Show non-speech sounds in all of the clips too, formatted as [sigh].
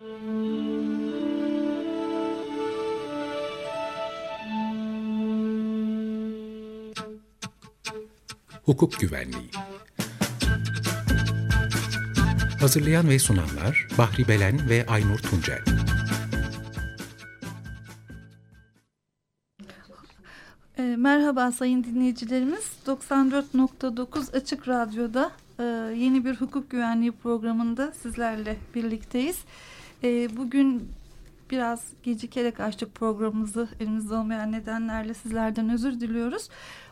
Hukuk Güvenliği Hazırlayan ve sunanlar Bahri Belen ve Aynur Tuncel e, Merhaba sayın dinleyicilerimiz. 94.9 Açık Radyo'da e, yeni bir hukuk güvenliği programında sizlerle birlikteyiz. E, bugün biraz gecikerek açtık programımızı elimizde olmayan nedenlerle sizlerden özür diliyoruz.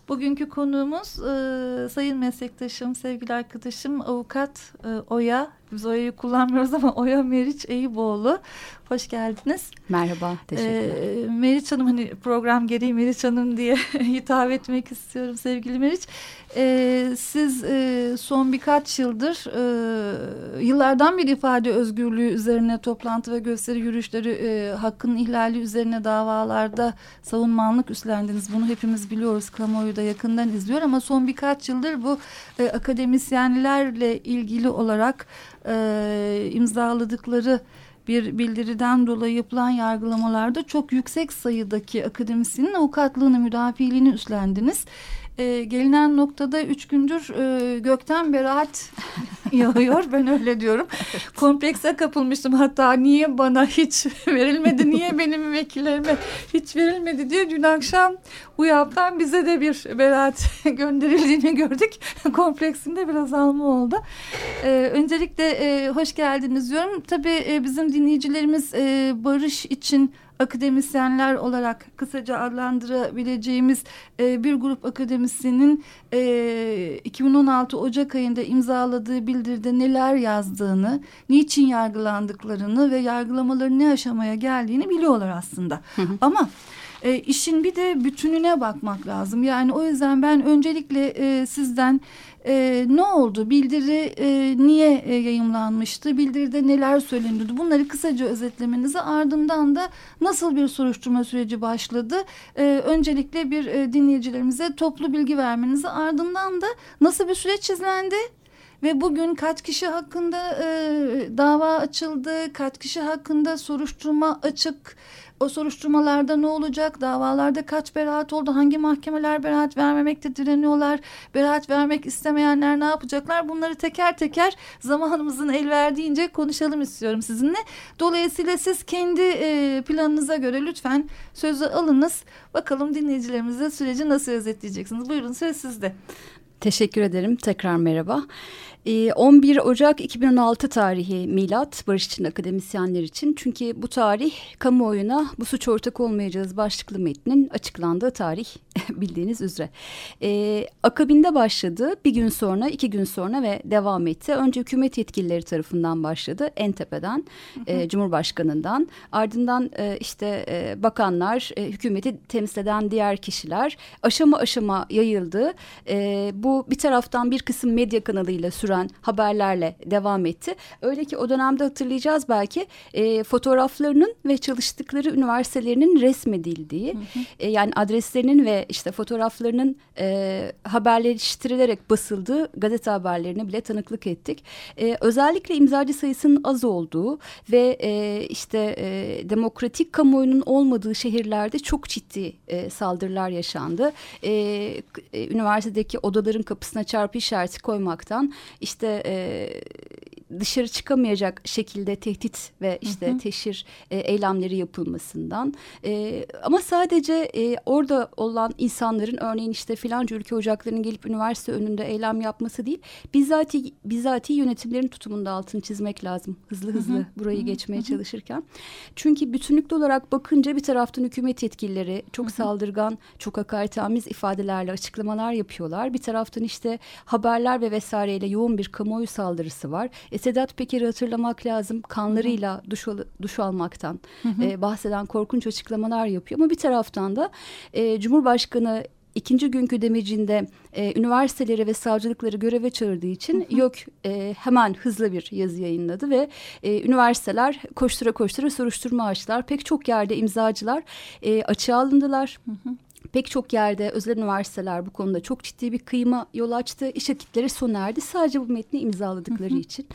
Bugünkü konuğumuz e, sayın meslektaşım, sevgili arkadaşım avukat e, Oya. Biz Oya'yı kullanmıyoruz ama Oya Meriç Eyüboğlu. Hoş geldiniz. Merhaba, teşekkürler. E, Meriç Hanım hani program gereği Meriç Hanım diye [laughs] hitap etmek istiyorum sevgili Meriç. E, siz e, son birkaç yıldır e, yıllardan bir ifade özgürlüğü üzerine toplantı ve gösteri yürüyüşleri e, hakkın ihlali üzerine davalarda savunmanlık üstlendiniz. Bunu hepimiz biliyoruz. Kamuoyu da yakından izliyor ama son birkaç yıldır bu e, akademisyenlerle ilgili olarak e, imzaladıkları bir bildiriden dolayı yapılan yargılamalarda çok yüksek sayıdaki akademisyenin avukatlığını, müdafiliğini üstlendiniz e, gelinen noktada üç gündür e, gökten beraat [laughs] yağıyor. Ben öyle diyorum. Komplekse kapılmıştım. Hatta niye bana hiç verilmedi, niye benim vekillerime hiç verilmedi diye dün akşam UYAP'tan bize de bir beraat [laughs] gönderildiğini gördük. Kompleksinde biraz alma oldu. E, öncelikle e, hoş geldiniz diyorum. Tabii e, bizim dinleyicilerimiz e, barış için akademisyenler olarak kısaca adlandırabileceğimiz e, bir grup akademisyenin e, 2016 Ocak ayında imzaladığı bildiride neler yazdığını, niçin yargılandıklarını ve yargılamaların ne aşamaya geldiğini biliyorlar aslında. Hı hı. Ama e, işin bir de bütününe bakmak lazım. Yani o yüzden ben öncelikle e, sizden e, ne oldu? Bildiri e, niye e, yayımlanmıştı? Bildiride neler söylenildi? Bunları kısaca özetlemenizi ardından da nasıl bir soruşturma süreci başladı? E, öncelikle bir e, dinleyicilerimize toplu bilgi vermenizi ardından da nasıl bir süreç izlendi? Ve bugün kaç kişi hakkında e, dava açıldı, kaç kişi hakkında soruşturma açık, o soruşturmalarda ne olacak? Davalarda kaç beraat oldu? Hangi mahkemeler beraat vermemekte direniyorlar? Beraat vermek istemeyenler ne yapacaklar? Bunları teker teker zamanımızın el verdiğince konuşalım istiyorum sizinle. Dolayısıyla siz kendi e, planınıza göre lütfen sözü alınız. Bakalım dinleyicilerimize süreci nasıl özetleyeceksiniz? Buyurun söz sizde. Teşekkür ederim. Tekrar merhaba. 11 ee, Ocak 2016 tarihi milat barış için akademisyenler için. Çünkü bu tarih kamuoyuna bu suç ortak olmayacağız başlıklı metnin açıklandığı tarih [laughs] bildiğiniz üzere. Ee, akabinde başladı bir gün sonra iki gün sonra ve devam etti. Önce hükümet yetkilileri tarafından başladı en tepeden e, Cumhurbaşkanından ardından e, işte e, bakanlar e, hükümeti temsil eden diğer kişiler aşama aşama yayıldı. E, bu bir taraftan bir kısım medya kanalıyla süren süren haberlerle devam etti. Öyle ki o dönemde hatırlayacağız belki e, fotoğraflarının ve çalıştıkları üniversitelerinin resmedildiği hı hı. E, yani adreslerinin ve işte fotoğraflarının e, haberleştirilerek basıldığı gazete haberlerine bile tanıklık ettik. E, özellikle imzacı sayısının az olduğu ve e, işte e, demokratik kamuoyunun olmadığı şehirlerde çok ciddi e, saldırılar yaşandı. E, e, üniversitedeki odaların kapısına çarpı işareti koymaktan işte e, dışarı çıkamayacak şekilde tehdit ve işte hı hı. teşhir e, eylemleri yapılmasından e, ama sadece e, orada olan insanların örneğin işte filanca ülke ocaklarının gelip üniversite önünde eylem yapması değil bizzati, bizzati yönetimlerin tutumunda altını çizmek lazım hızlı hızlı hı hı. burayı hı hı. geçmeye hı hı. çalışırken çünkü bütünlüklü olarak bakınca bir taraftan hükümet yetkilileri çok hı hı. saldırgan çok hakaretamiz ifadelerle açıklamalar yapıyorlar bir taraftan işte haberler ve vesaireyle yoğun bir kamuoyu saldırısı var e, Sedat Peker'i hatırlamak lazım. Kanlarıyla duş, al duş almaktan E, bahseden korkunç açıklamalar yapıyor. Ama bir taraftan da e, Cumhurbaşkanı ikinci günkü demecinde e, üniversiteleri ve savcılıkları göreve çağırdığı için hı hı. yok e, hemen hızlı bir yazı yayınladı ve e, üniversiteler koştura koştura soruşturma açtılar. Pek çok yerde imzacılar e, açığa alındılar. Hı hı pek çok yerde özel üniversiteler bu konuda çok ciddi bir kıyma yol açtı. İş akitleri sona erdi. Sadece bu metni imzaladıkları hı hı. için.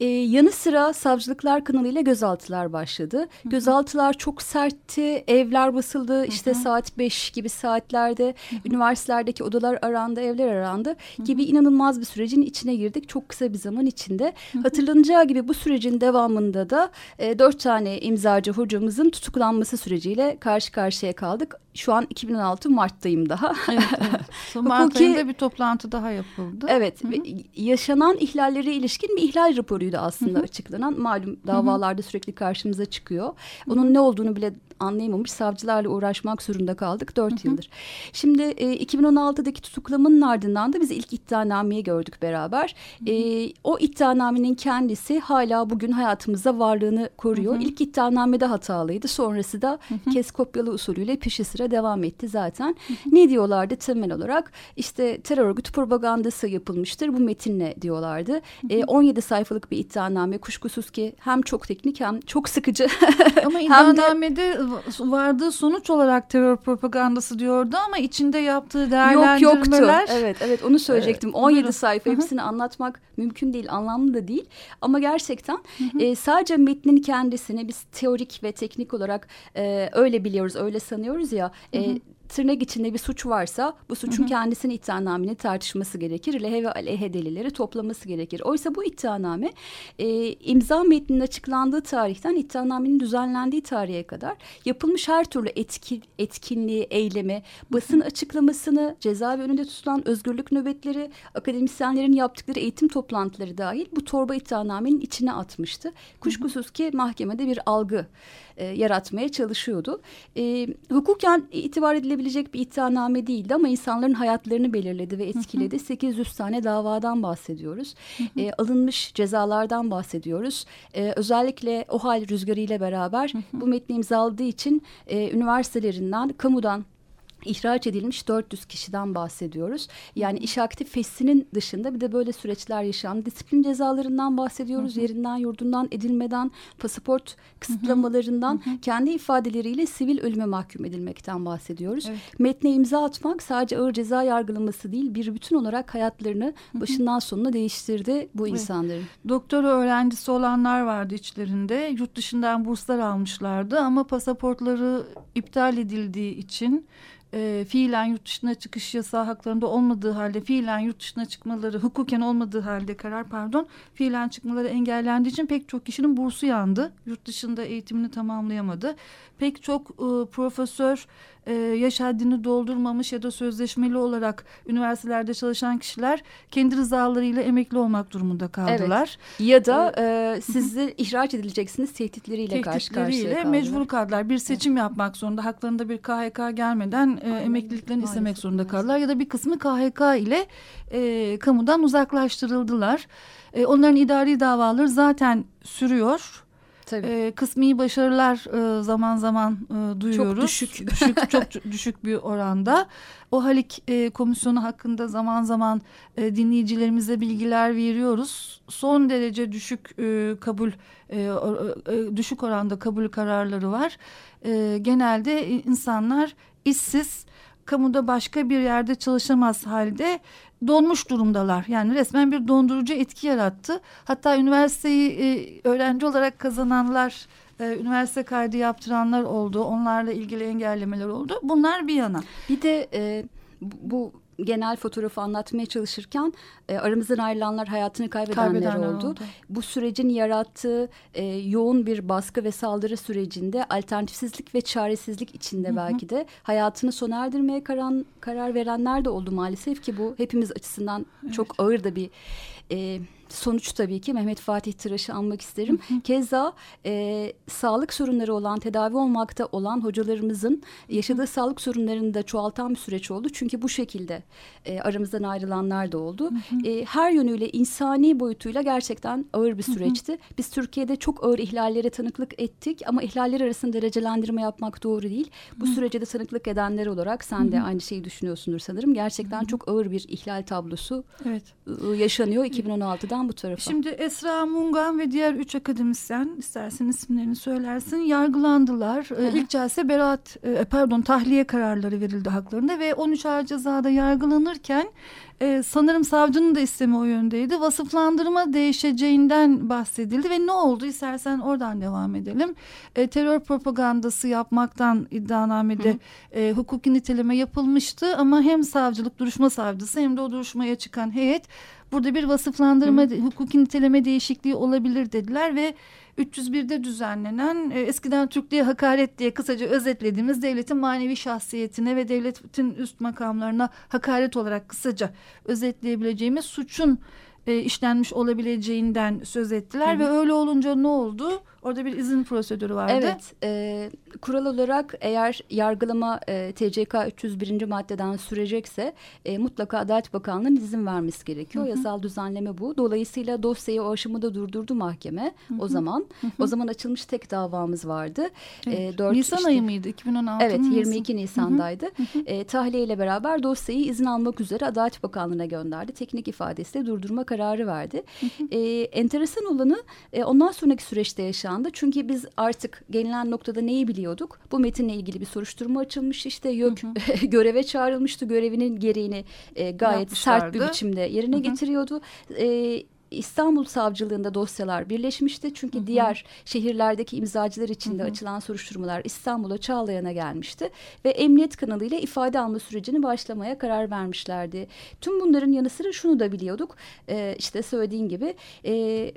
E, yanı sıra savcılıklar kanalıyla gözaltılar başladı. Hı hı. Gözaltılar çok sertti. Evler basıldı. Hı hı. İşte saat beş gibi saatlerde hı hı. üniversitelerdeki odalar arandı, evler arandı hı hı. gibi inanılmaz bir sürecin içine girdik. Çok kısa bir zaman içinde. Hı hı. Hatırlanacağı gibi bu sürecin devamında da e, dört tane imzacı hocamızın tutuklanması süreciyle karşı karşıya kaldık. Şu an 2016 Mart'tayım daha. Evet, evet. [laughs] Mart ayında bir toplantı daha yapıldı. Evet. Hı -hı. Yaşanan ihlallere ilişkin bir ihlal raporuydu aslında Hı -hı. açıklanan. Malum davalarda Hı -hı. sürekli karşımıza çıkıyor. Onun Hı -hı. ne olduğunu bile anlayamamış savcılarla uğraşmak zorunda kaldık dört hı hı. yıldır. Şimdi e, 2016'daki tutuklamanın ardından da biz ilk iddianameyi gördük beraber. Hı hı. E, o iddianamenin kendisi hala bugün hayatımızda varlığını koruyor. Hı hı. İlk iddianamede hatalıydı. Sonrası da hı hı. kes kopyalı usulüyle peşi sıra devam etti zaten. Hı hı. Ne diyorlardı temel olarak? İşte terör örgütü propagandası yapılmıştır bu metinle diyorlardı. Hı hı. E, 17 sayfalık bir iddianame kuşkusuz ki hem çok teknik hem çok sıkıcı. Ama [laughs] iddianamede vardığı sonuç olarak terör propagandası diyordu ama içinde yaptığı değerlendirmeler. Yok yoktu. Evet evet onu söyleyecektim. Evet, 17 buyurun. sayfa hepsini anlatmak mümkün değil, anlamlı da değil. Ama gerçekten E, sadece metnin kendisini biz teorik ve teknik olarak e, öyle biliyoruz, öyle sanıyoruz ya. E, tırnak içinde bir suç varsa bu suçun hı hı. kendisini iddianamenin tartışması gerekir. Lehe ve aleyhe delilleri toplaması gerekir. Oysa bu iddianame e, imza metninin açıklandığı tarihten iddianamenin düzenlendiği tarihe kadar yapılmış her türlü etki, etkinliği, eylemi, basın hı hı. açıklamasını, cezaevi önünde tutulan özgürlük nöbetleri, akademisyenlerin yaptıkları eğitim toplantıları dahil bu torba iddianamenin içine atmıştı. Kuşkusuz ki mahkemede bir algı e, yaratmaya çalışıyordu. E, hukuken itibar edilebilecek bir iddianame değildi ama insanların hayatlarını belirledi ve etkiledi. Hı hı. 800 tane davadan bahsediyoruz. Hı hı. E, alınmış cezalardan bahsediyoruz. E, özellikle o hal rüzgarı ile beraber hı hı. bu metni imzaladığı için e, üniversitelerinden, kamudan ihraç edilmiş 400 kişiden bahsediyoruz. Yani iş aktif fesinin dışında bir de böyle süreçler yaşayan disiplin cezalarından bahsediyoruz. Hı hı. Yerinden, yurdundan, edilmeden, pasaport kısıtlamalarından hı hı. kendi ifadeleriyle sivil ölüme mahkum edilmekten bahsediyoruz. Evet. Metne imza atmak sadece ağır ceza yargılaması değil bir bütün olarak hayatlarını başından sonuna değiştirdi bu evet. insanların. Doktora öğrencisi olanlar vardı içlerinde. Yurt dışından burslar almışlardı ama pasaportları iptal edildiği için e, fiilen yurt dışına çıkış yasağı haklarında olmadığı halde fiilen yurt dışına çıkmaları hukuken olmadığı halde karar pardon fiilen çıkmaları engellendiği için pek çok kişinin bursu yandı. Yurt dışında eğitimini tamamlayamadı. Pek çok e, profesör e, yaş haddini doldurmamış ya da sözleşmeli olarak üniversitelerde çalışan kişiler kendi rızalarıyla emekli olmak durumunda kaldılar. Evet. Ya da e, sizi [laughs] ihraç edileceksiniz tehditleriyle karşı karşıya kaldılar. mecbur kaldılar. Bir seçim evet. yapmak zorunda. Haklarında bir KHK gelmeden e, emekliliklerini istemek zorunda kaldılar. Ya da bir kısmı KHK ile e, kamudan uzaklaştırıldılar. E, onların idari davaları zaten sürüyor Tabii. E, kısmi başarılar e, zaman zaman e, duyuyoruz. Çok düşük. [laughs] düşük çok düşük bir oranda. O Halik e, komisyonu hakkında zaman zaman e, dinleyicilerimize bilgiler veriyoruz. Son derece düşük e, kabul e, e, düşük oranda kabul kararları var. E, genelde insanlar işsiz kamuda başka bir yerde çalışamaz halde donmuş durumdalar. Yani resmen bir dondurucu etki yarattı. Hatta üniversiteyi e, öğrenci olarak kazananlar, e, üniversite kaydı yaptıranlar oldu. Onlarla ilgili engellemeler oldu. Bunlar bir yana. Bir de e, bu genel fotoğrafı anlatmaya çalışırken e, aramızdan ayrılanlar hayatını kaybedenler, kaybedenler oldu. oldu. Bu sürecin yarattığı e, yoğun bir baskı ve saldırı sürecinde alternatifsizlik ve çaresizlik içinde Hı -hı. belki de hayatını sona erdirmeye karan, karar verenler de oldu maalesef ki bu hepimiz açısından evet. çok ağır da bir e, sonuç tabii ki Mehmet Fatih Tıraş'ı anmak isterim. Hı hı. Keza e, sağlık sorunları olan, tedavi olmakta olan hocalarımızın yaşadığı hı sağlık sorunlarını da çoğaltan bir süreç oldu. Çünkü bu şekilde e, aramızdan ayrılanlar da oldu. Hı hı. E, her yönüyle insani boyutuyla gerçekten ağır bir süreçti. Hı hı. Biz Türkiye'de çok ağır ihlallere tanıklık ettik ama ihlaller arasında derecelendirme yapmak doğru değil. Bu hı. sürece de tanıklık edenler olarak sen hı hı. de aynı şeyi düşünüyorsundur sanırım. Gerçekten hı hı. çok ağır bir ihlal tablosu evet. yaşanıyor 2016'dan taraftan bu tarafa. Şimdi Esra Mungan ve diğer üç akademisyen istersen isimlerini söylersin yargılandılar. Hı hı. İlk celse beraat e, pardon tahliye kararları verildi haklarında ve 13 ağır cezada yargılanırken e, sanırım savcının da istemi o yöndeydi. Vasıflandırma değişeceğinden bahsedildi ve ne oldu istersen oradan devam edelim. E, terör propagandası yapmaktan iddianamede e, hukuki niteleme yapılmıştı ama hem savcılık duruşma savcısı hem de o duruşmaya çıkan heyet burada bir vasıflandırma Hı. hukuki niteleme değişikliği olabilir dediler ve 301'de düzenlenen e, eskiden Türklüğe hakaret diye kısaca özetlediğimiz devletin manevi şahsiyetine ve devletin üst makamlarına hakaret olarak kısaca özetleyebileceğimiz suçun e, işlenmiş olabileceğinden söz ettiler Hı ve öyle olunca ne oldu? Orada bir izin prosedürü vardı. Evet. E, kural olarak eğer yargılama e, TCK 301. maddeden sürecekse e, mutlaka Adalet Bakanlığı'nın izin vermesi gerekiyor. Hı hı. Yasal düzenleme bu. Dolayısıyla dosyayı o aşamada durdurdu mahkeme hı hı. o zaman. Hı hı. O zaman açılmış tek davamız vardı. Evet. E, 4, Nisan işte, ayı mıydı? 2016 Evet 22 Nisan'daydı. Hı hı. E, tahliye ile beraber dosyayı izin almak üzere Adalet Bakanlığı'na gönderdi. Teknik ifadesiyle durdurma kararı verdi. Hı hı. E, enteresan olanı e, ondan sonraki süreçte yaşanan yaşandı. Çünkü biz artık gelinen noktada neyi biliyorduk? Bu metinle ilgili bir soruşturma açılmış. İşte YÖK hı hı. [laughs] göreve çağrılmıştı. Görevinin gereğini e, gayet sert bir biçimde yerine hı hı. getiriyordu. E, İstanbul Savcılığında dosyalar birleşmişti. Çünkü hı hı. diğer şehirlerdeki imzacılar içinde hı hı. açılan soruşturmalar İstanbul'a Çağlayan'a gelmişti. Ve emniyet kanalıyla ifade alma sürecini başlamaya karar vermişlerdi. Tüm bunların yanı sıra şunu da biliyorduk. E, işte söylediğin gibi... E,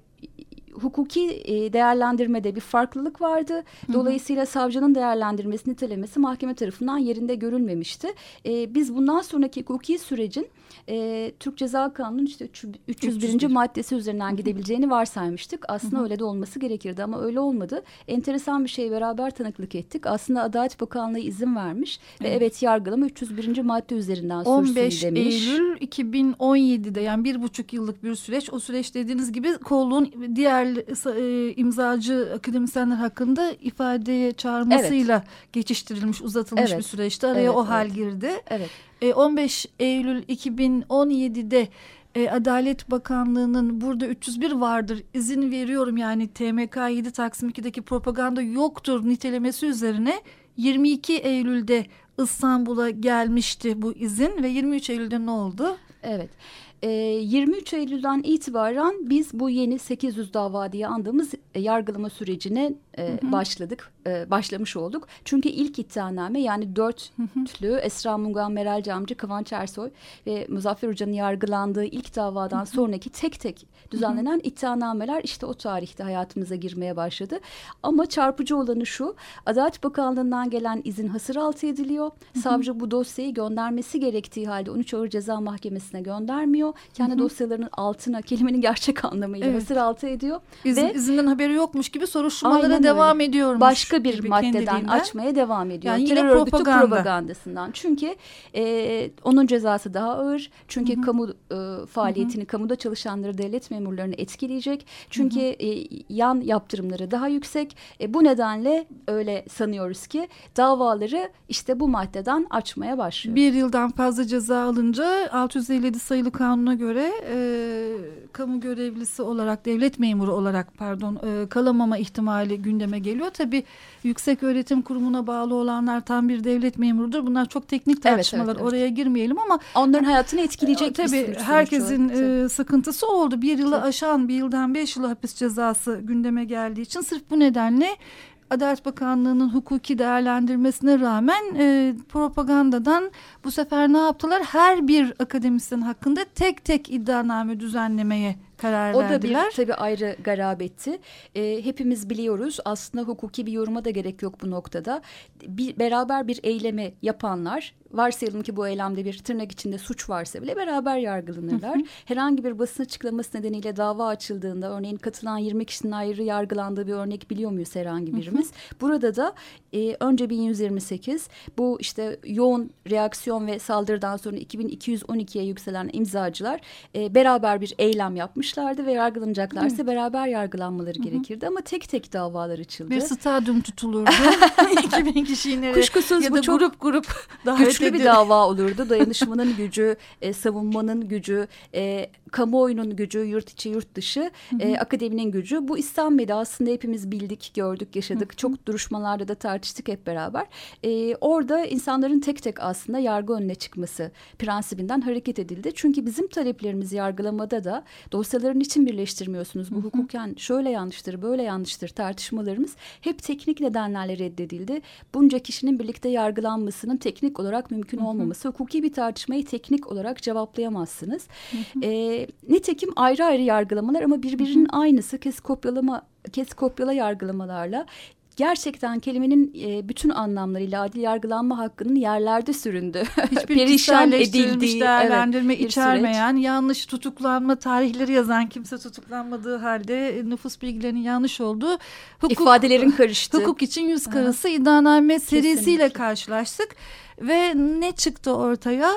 hukuki e, değerlendirmede bir farklılık vardı. Dolayısıyla hı hı. savcının değerlendirmesi, nitelemesi mahkeme tarafından yerinde görülmemişti. E, biz bundan sonraki hukuki sürecin e, Türk Ceza Kanunu'nun işte 301. 301. maddesi üzerinden hı hı. gidebileceğini varsaymıştık. Aslında hı hı. öyle de olması gerekirdi ama öyle olmadı. Enteresan bir şey beraber tanıklık ettik. Aslında Adalet Bakanlığı izin vermiş evet. ve evet yargılama 301. madde üzerinden sürsün demiş. 15 Eylül 2017'de yani bir buçuk yıllık bir süreç. O süreç dediğiniz gibi kolluğun diğer e, imzacı akademisyenler hakkında ifadeye çağırmasıyla evet. geçiştirilmiş, uzatılmış evet. bir süreçti. Araya evet, o hal girdi. Evet. E, 15 Eylül 2017'de e, Adalet Bakanlığı'nın burada 301 vardır izin veriyorum yani TMK 7 Taksim 2'deki propaganda yoktur nitelemesi üzerine 22 Eylül'de İstanbul'a gelmişti bu izin ve 23 Eylül'de ne oldu? Evet. 23 ee, Eylül'den itibaren biz bu yeni 800 dava diye andığımız e, yargılama sürecine e, hı hı. başladık, e, başlamış olduk. Çünkü ilk iddianame yani dörtlü Esra Mungan, Meral Camcı, Kıvanç Ersoy ve Muzaffer Hoca'nın yargılandığı ilk davadan hı hı. sonraki tek tek düzenlenen hı hı. iddianameler işte o tarihte hayatımıza girmeye başladı. Ama çarpıcı olanı şu, Adalet Bakanlığı'ndan gelen izin hasır altı ediliyor. Hı hı. Savcı bu dosyayı göndermesi gerektiği halde 13 Ağır Ceza Mahkemesi'ne göndermiyor. Kendi dosyalarının altına kelimenin gerçek anlamıyla evet. hasır altı ediyor. İzin, ve, izinden haberi yokmuş gibi soruşturmalara devam ediyormuş. Başka bir maddeden açmaya devam ediyor. Yani Terör yine propaganda. örgütü propagandasından. Çünkü e, onun cezası daha ağır. Çünkü hı hı. kamu e, faaliyetini, hı hı. kamuda çalışanları, devlet memurlarını etkileyecek. Çünkü hı hı. E, yan yaptırımları daha yüksek. E, bu nedenle öyle sanıyoruz ki davaları işte bu maddeden açmaya başlıyor. Bir yıldan fazla ceza alınca 657 sayılı kanuna göre e, kamu görevlisi olarak, devlet memuru olarak pardon e, kalamama ihtimali gündeme geliyor. Tabii yüksek öğretim kurumuna bağlı olanlar tam bir devlet memurudur. Bunlar çok teknik tartışmalar. Evet, evet, evet. Oraya girmeyelim ama onların hayatını etkileyecek e, tabii herkesin e, sıkıntısı oldu. Bir yılı aşan, bir yıldan beş yılı hapis cezası gündeme geldiği için sırf bu nedenle Adalet Bakanlığı'nın hukuki değerlendirmesine rağmen e, propagandadan bu sefer ne yaptılar? Her bir akademisyen hakkında tek tek iddianame düzenlemeye karar o verdiler. O da bir tabii ayrı garabetti. E, hepimiz biliyoruz aslında hukuki bir yoruma da gerek yok bu noktada. Bir, beraber bir eylemi yapanlar varsayalım ki bu eylemde bir tırnak içinde suç varsa bile beraber yargılanırlar. Hı hı. Herhangi bir basın açıklaması nedeniyle dava açıldığında örneğin katılan 20 kişinin ayrı yargılandığı bir örnek biliyor muyuz herhangi birimiz? Hı hı. Burada da e, önce 1128 bu işte yoğun reaksiyon ve saldırıdan sonra 2212'ye yükselen imzacılar e, beraber bir eylem yapmış yargılanmışlardı ve yargılanacaklarsa Hı. beraber yargılanmaları Hı. gerekirdi ama tek tek davalar açıldı. Bir stadyum tutulurdu. [laughs] 2000 kişi yine Kuşkusuz ya bu da çok grup grup [laughs] güçlü bir dava olurdu. Dayanışmanın gücü, e, savunmanın gücü, e, kamuoyunun gücü, yurt içi yurt dışı, hı. E, akademinin gücü. Bu istenmedi aslında hepimiz bildik, gördük, yaşadık. Hı. Çok duruşmalarda da tartıştık hep beraber. E, orada insanların tek tek aslında yargı önüne çıkması prensibinden hareket edildi. Çünkü bizim taleplerimiz yargılamada da dosyaların için birleştirmiyorsunuz. Bu hukuken şöyle yanlıştır, böyle yanlıştır tartışmalarımız hep teknik nedenlerle reddedildi. Bunca kişinin birlikte yargılanmasının teknik olarak mümkün olmaması. Hukuki bir tartışmayı teknik olarak cevaplayamazsınız. E, nitekim ayrı ayrı yargılamalar ama birbirinin aynısı kes kopyalama kes kopyala yargılamalarla gerçekten kelimenin e, bütün anlamlarıyla adil yargılanma hakkının yerlerde süründü. Hiçbir [laughs] perişan edildiği değerlendirme evet, içermeyen, süreç. yanlış tutuklanma tarihleri yazan kimse tutuklanmadığı halde nüfus bilgilerinin yanlış olduğu hukuk, ifadelerin karıştı. Hukuk için yüz karası iddianame serisiyle karşılaştık ve ne çıktı ortaya?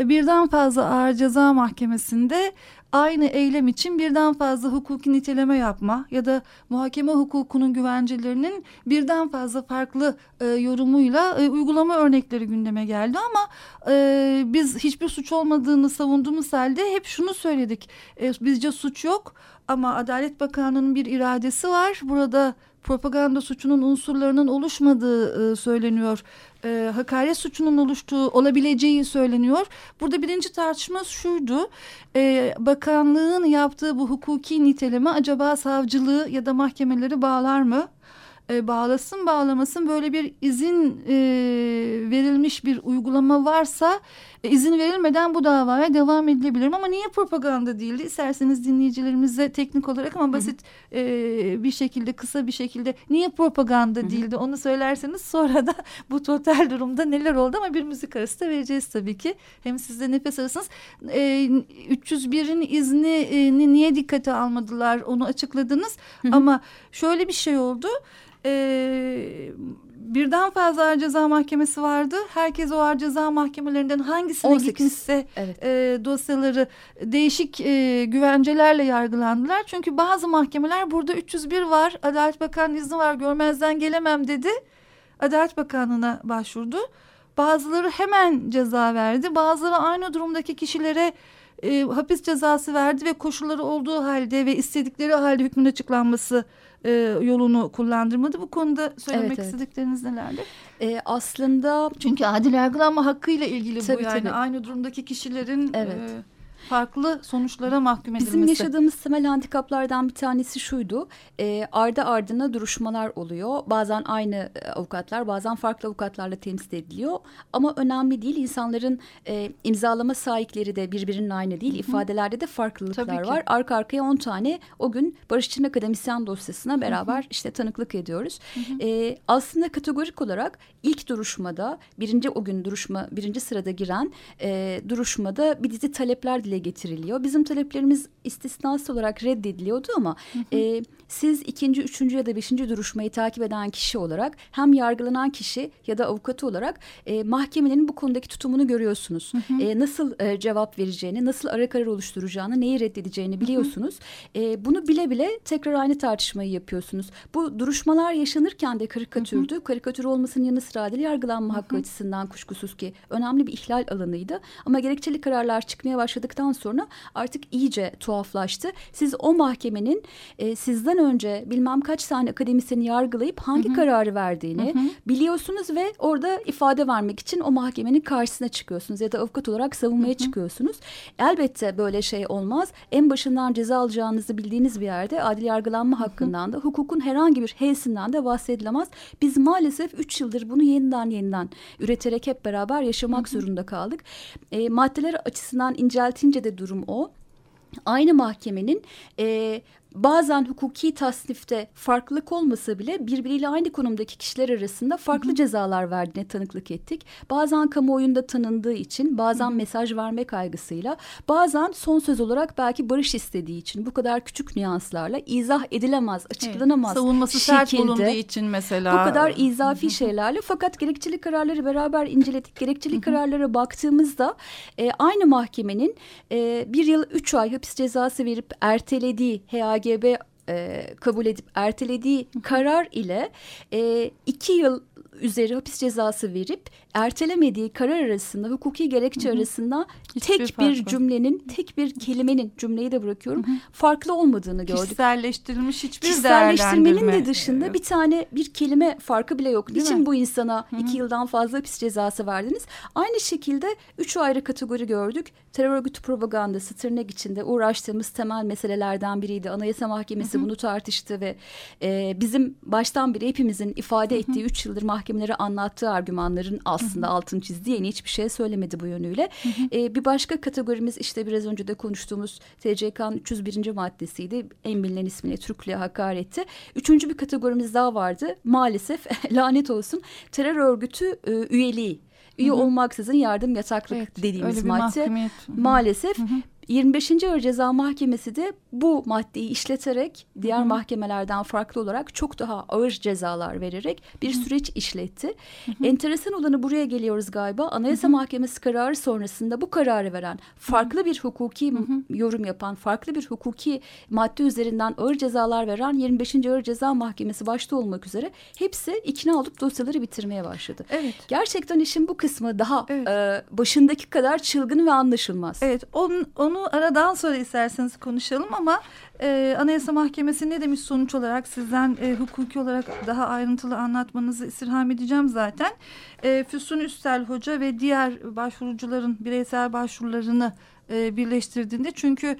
E, birden fazla ağır ceza mahkemesinde aynı eylem için birden fazla hukuki niteleme yapma ya da muhakeme hukukunun güvencelerinin birden fazla farklı e, yorumuyla e, uygulama örnekleri gündeme geldi ama e, biz hiçbir suç olmadığını savunduğumuz halde hep şunu söyledik. E, bizce suç yok ama Adalet Bakanlığı'nın bir iradesi var. Burada propaganda suçunun unsurlarının oluşmadığı e, söyleniyor. E, hakaret suçunun oluştuğu olabileceği söyleniyor. Burada birinci tartışma şuydu. E, bakanlığın yaptığı bu hukuki niteleme acaba savcılığı ya da mahkemeleri bağlar mı? E, bağlasın bağlamasın. Böyle bir izin e, verilmiş bir uygulama varsa e, izin verilmeden bu davaya devam edilebilir. Ama niye propaganda değildi? İsterseniz dinleyicilerimize teknik olarak ama basit e, bir şekilde kısa bir şekilde. Niye propaganda değildi? Onu söylerseniz sonra da [laughs] bu total durumda neler oldu? Ama bir müzik arası da vereceğiz tabii ki. Hem siz de nefes alırsınız. E, 301'in izni niye dikkate almadılar? Onu açıkladınız. Ama şöyle bir şey oldu e, birden fazla ağır ceza mahkemesi vardı. Herkes o ağır ceza mahkemelerinden hangisine 18. gitmişse evet. e, dosyaları değişik e, güvencelerle yargılandılar. Çünkü bazı mahkemeler burada 301 var, Adalet Bakanı izni var, görmezden gelemem dedi. Adalet Bakanlığı'na başvurdu. Bazıları hemen ceza verdi. Bazıları aynı durumdaki kişilere e, hapis cezası verdi ve koşulları olduğu halde ve istedikleri halde hükmün açıklanması e, yolunu kullandırmadı. Bu konuda söylemek evet, istedikleriniz nelerdir? E, aslında çünkü adil yargılanma hakkıyla ilgili tabii, bu yani tabii. aynı durumdaki kişilerin evet. e, farklı sonuçlara mahkum edilmesi. Bizim yaşadığımız temel handikaplardan bir tanesi şuydu. E, ardı ardına duruşmalar oluyor. Bazen aynı e, avukatlar bazen farklı avukatlarla temsil ediliyor. Ama önemli değil. İnsanların e, imzalama sahipleri de birbirinin aynı değil. Hı -hı. İfadelerde de farklılıklar var. Arka arkaya on tane o gün Barış Çin akademisyen dosyasına beraber Hı -hı. işte tanıklık ediyoruz. Hı -hı. E, aslında kategorik olarak ilk duruşmada birinci o gün duruşma birinci sırada giren e, duruşmada bir dizi talepler dile getiriliyor. Bizim taleplerimiz istisnası olarak reddediliyordu ama hı hı. E, siz ikinci, üçüncü ya da beşinci duruşmayı takip eden kişi olarak hem yargılanan kişi ya da avukatı olarak e, mahkemenin bu konudaki tutumunu görüyorsunuz. Hı hı. E, nasıl e, cevap vereceğini, nasıl ara karar oluşturacağını, neyi reddedeceğini biliyorsunuz. Hı hı. E, bunu bile bile tekrar aynı tartışmayı yapıyorsunuz. Bu duruşmalar yaşanırken de karikatürdü. Hı hı. Karikatür olmasının yanı sıra adil yargılanma hı hı. hakkı açısından kuşkusuz ki önemli bir ihlal alanıydı. Ama gerekçeli kararlar çıkmaya başladıktan sonra artık iyice tuhaflaştı. Siz o mahkemenin e, sizden önce bilmem kaç tane akademisyeni yargılayıp hangi hı hı. kararı verdiğini hı hı. biliyorsunuz ve orada ifade vermek için o mahkemenin karşısına çıkıyorsunuz ya da avukat olarak savunmaya hı hı. çıkıyorsunuz. Elbette böyle şey olmaz. En başından ceza alacağınızı bildiğiniz bir yerde adil yargılanma hakkından da hukukun herhangi bir heysinden de bahsedilemez. Biz maalesef üç yıldır bunu yeniden yeniden üreterek hep beraber yaşamak hı hı. zorunda kaldık. E, maddeler açısından inceltince de durum o aynı mahkemenin e, bazen hukuki tasnifte farklılık olmasa bile birbiriyle aynı konumdaki kişiler arasında farklı cezalar verdiğine tanıklık ettik. Bazen kamuoyunda tanındığı için, bazen mesaj verme kaygısıyla, bazen son söz olarak belki barış istediği için bu kadar küçük nüanslarla izah edilemez, açıklanamaz evet. Savunması şekilde, sert bulunduğu için mesela. Bu kadar izafi şeylerle fakat gerekçeli kararları beraber inceledik. Gerekçeli kararlara baktığımızda e, aynı mahkemenin e, bir yıl üç ay hapis cezası verip ertelediği HAGB e, kabul edip ertelediği karar ile e, iki yıl üzeri hapis cezası verip ertelemediği karar arasında hukuki gerekçe Hı -hı. arasında Hiçbir tek bir cümlenin tek bir kelimenin cümleyi de bırakıyorum Hı -hı. farklı olmadığını gördük. Kişiselleştirilmiş hiçbir Kişiselleştirmenin de dışında evet. bir tane bir kelime farkı bile yok. Değil Niçin mi? bu insana Hı -hı. iki yıldan fazla hapis cezası verdiniz? Aynı şekilde üç ayrı kategori gördük. Terör örgütü propagandası tırnak içinde uğraştığımız temel meselelerden biriydi. Anayasa Mahkemesi Hı -hı. bunu tartıştı ve e, bizim baştan beri hepimizin ifade ettiği üç yıldır mahkemelere anlattığı argümanların aslında Hı -hı. altını çizdi. Yeni hiçbir şey söylemedi bu yönüyle. E, bir başka kategorimiz işte biraz önce de konuştuğumuz TCK'nın 301. maddesiydi. En bilinen ismiyle Türklüğe hakaretti. Üçüncü bir kategorimiz daha vardı. Maalesef [laughs] lanet olsun terör örgütü e, üyeliği üye Hı -hı. olmaksızın yardım yataklık evet, dediğimiz madde maalesef Hı -hı. 25. Ağır Ceza Mahkemesi de bu maddeyi işleterek diğer Hı -hı. mahkemelerden farklı olarak çok daha ağır cezalar vererek bir Hı -hı. süreç işletti. Hı -hı. Enteresan olanı buraya geliyoruz galiba. Anayasa Hı -hı. Mahkemesi kararı sonrasında bu kararı veren farklı bir hukuki Hı -hı. yorum yapan farklı bir hukuki madde üzerinden ağır cezalar veren 25. Ağır Ceza Mahkemesi başta olmak üzere hepsi ikna olup dosyaları bitirmeye başladı. Evet. Gerçekten işin bu kısmı daha evet. e, başındaki kadar çılgın ve anlaşılmaz. Evet. Onu, onu aradan sonra isterseniz konuşalım ama e, Anayasa Mahkemesi ne demiş sonuç olarak sizden e, hukuki olarak daha ayrıntılı anlatmanızı istirham edeceğim zaten. E, Füsun Üstel Hoca ve diğer başvurucuların bireysel başvurularını e, birleştirdiğinde çünkü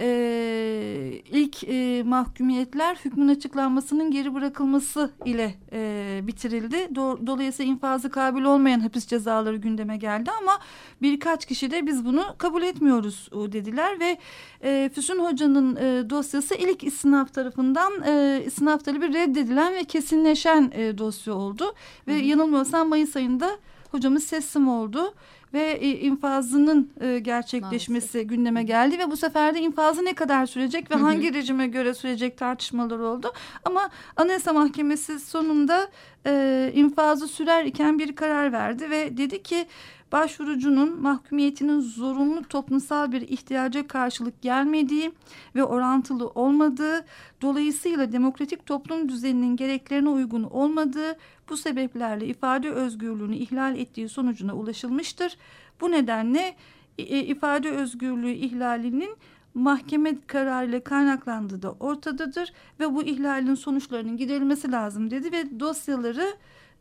e, ilk e, mahkumiyetler hükmün açıklanmasının geri bırakılması ile e, bitirildi. Do dolayısıyla infazı kabil olmayan hapis cezaları gündeme geldi ama birkaç kişi de biz bunu kabul etmiyoruz dediler ve e, Füsun Hoca'nın e, dosyası ilk istinaf tarafından e, istinaf talebi reddedilen ve kesinleşen e, dosya oldu. Ve Hı -hı. yanılmıyorsam Mayıs ayında hocamız teslim oldu ve infazının e, gerçekleşmesi Maalesef. gündeme geldi ve bu sefer de infazı ne kadar sürecek ve hangi rejime göre sürecek tartışmalar oldu. Ama Anayasa Mahkemesi sonunda e, infazı sürer iken bir karar verdi ve dedi ki başvurucunun mahkumiyetinin zorunlu toplumsal bir ihtiyaca karşılık gelmediği ve orantılı olmadığı, dolayısıyla demokratik toplum düzeninin gereklerine uygun olmadığı, bu sebeplerle ifade özgürlüğünü ihlal ettiği sonucuna ulaşılmıştır. Bu nedenle e, ifade özgürlüğü ihlalinin mahkeme kararıyla kaynaklandığı da ortadadır ve bu ihlalin sonuçlarının giderilmesi lazım dedi ve dosyaları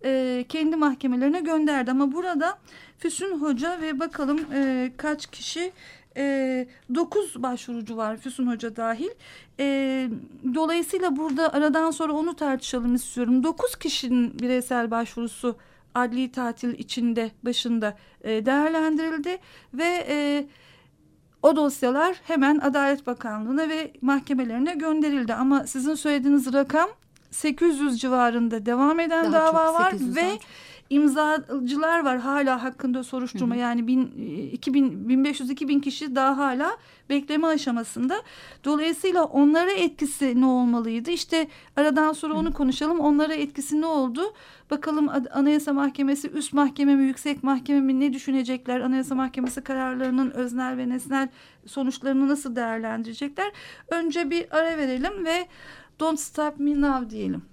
e, kendi mahkemelerine gönderdi. Ama burada Füsun Hoca ve bakalım e, kaç kişi e, 9 başvurucu var Füsun Hoca dahil. E, dolayısıyla burada aradan sonra onu tartışalım istiyorum. 9 kişinin bireysel başvurusu adli tatil içinde başında e, değerlendirildi ve e, o dosyalar hemen Adalet Bakanlığı'na ve mahkemelerine gönderildi. Ama sizin söylediğiniz rakam 800 civarında devam eden Daha dava var ve çok. İmzacılar var hala hakkında soruşturma. Hı hı. Yani bin, 2000, 1500 2000 kişi daha hala bekleme aşamasında. Dolayısıyla onlara etkisi ne olmalıydı? İşte aradan sonra onu konuşalım. Onlara etkisi ne oldu? Bakalım Anayasa Mahkemesi üst mahkeme mi yüksek mahkeme mi ne düşünecekler? Anayasa Mahkemesi kararlarının öznel ve nesnel sonuçlarını nasıl değerlendirecekler? Önce bir ara verelim ve Don't Stop Me Now diyelim.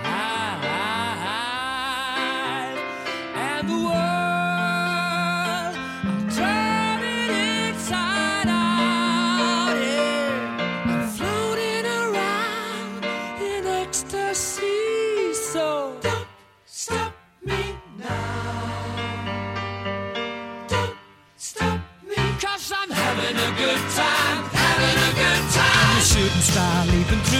star leaving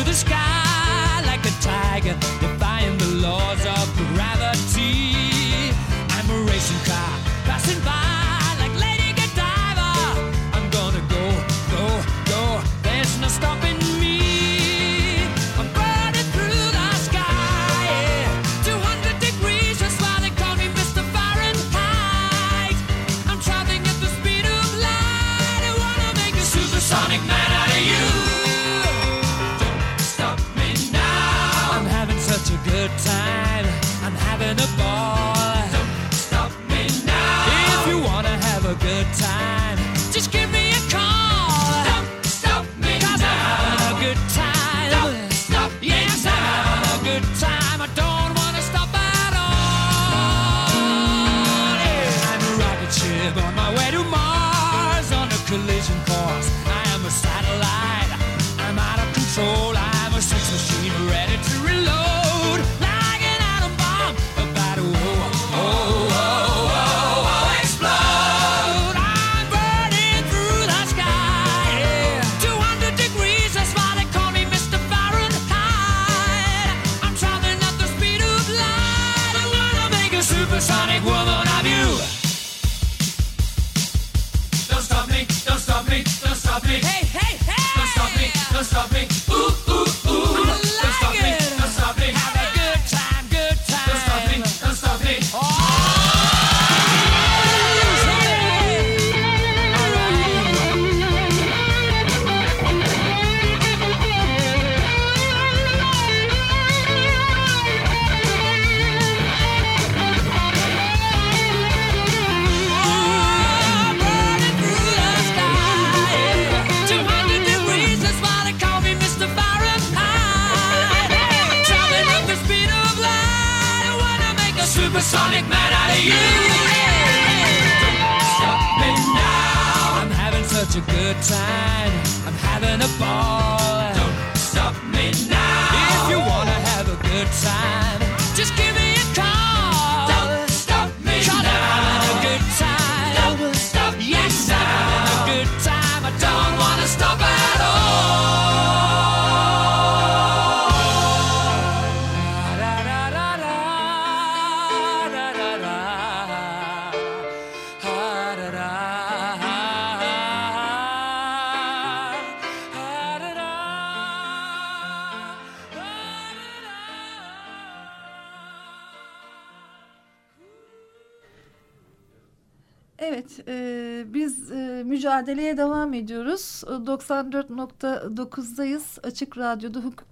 mücadeleye devam ediyoruz. E, 94.9'dayız Açık Radyo'da hukuk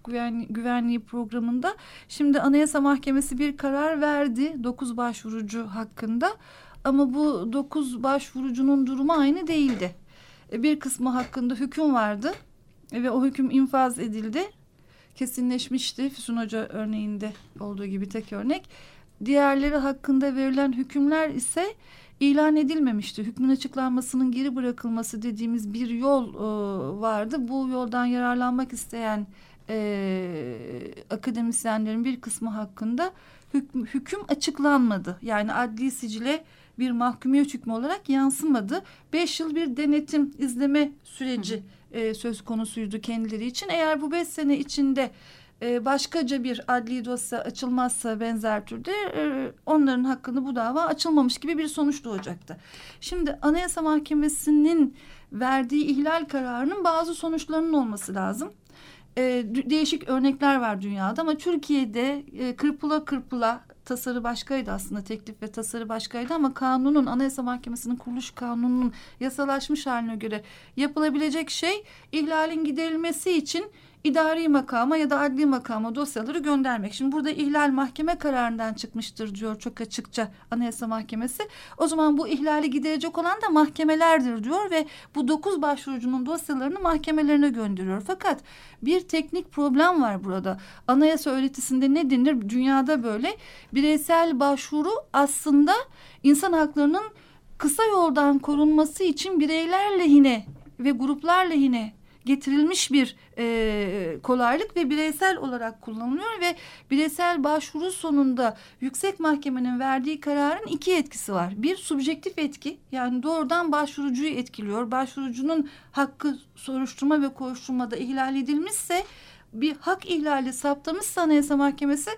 güvenliği, programında. Şimdi Anayasa Mahkemesi bir karar verdi 9 başvurucu hakkında. Ama bu 9 başvurucunun durumu aynı değildi. E, bir kısmı hakkında hüküm vardı e, ve o hüküm infaz edildi. Kesinleşmişti Füsun Hoca örneğinde olduğu gibi tek örnek. Diğerleri hakkında verilen hükümler ise ilan edilmemişti. Hükmün açıklanmasının geri bırakılması dediğimiz bir yol e, vardı. Bu yoldan yararlanmak isteyen e, akademisyenlerin bir kısmı hakkında hüküm, hüküm açıklanmadı. Yani adli sicile bir mahkumiyet hükmü olarak yansımadı. Beş yıl bir denetim izleme süreci e, söz konusuydu kendileri için. Eğer bu beş sene içinde e, başkaca bir adli dosya açılmazsa benzer türde e, onların hakkında bu dava açılmamış gibi bir sonuç doğacaktı. Şimdi Anayasa Mahkemesi'nin verdiği ihlal kararının bazı sonuçlarının olması lazım. E, değişik örnekler var dünyada ama Türkiye'de e, kırpıla kırpıla tasarı başkaydı aslında teklif ve tasarı başkaydı ama kanunun Anayasa Mahkemesi'nin kuruluş kanununun yasalaşmış haline göre yapılabilecek şey ihlalin giderilmesi için idari makama ya da adli makama dosyaları göndermek. Şimdi burada ihlal mahkeme kararından çıkmıştır diyor çok açıkça Anayasa Mahkemesi. O zaman bu ihlali giderecek olan da mahkemelerdir diyor ve bu dokuz başvurucunun dosyalarını mahkemelerine gönderiyor. Fakat bir teknik problem var burada. Anayasa öğretisinde ne denir? Dünyada böyle bireysel başvuru aslında insan haklarının kısa yoldan korunması için bireyler lehine ve gruplar lehine getirilmiş bir e, kolaylık ve bireysel olarak kullanılıyor ve bireysel başvuru sonunda yüksek mahkemenin verdiği kararın iki etkisi var. Bir subjektif etki yani doğrudan başvurucuyu etkiliyor. Başvurucunun hakkı soruşturma ve koşturmada ihlal edilmişse bir hak ihlali saptamışsa Anayasa Mahkemesi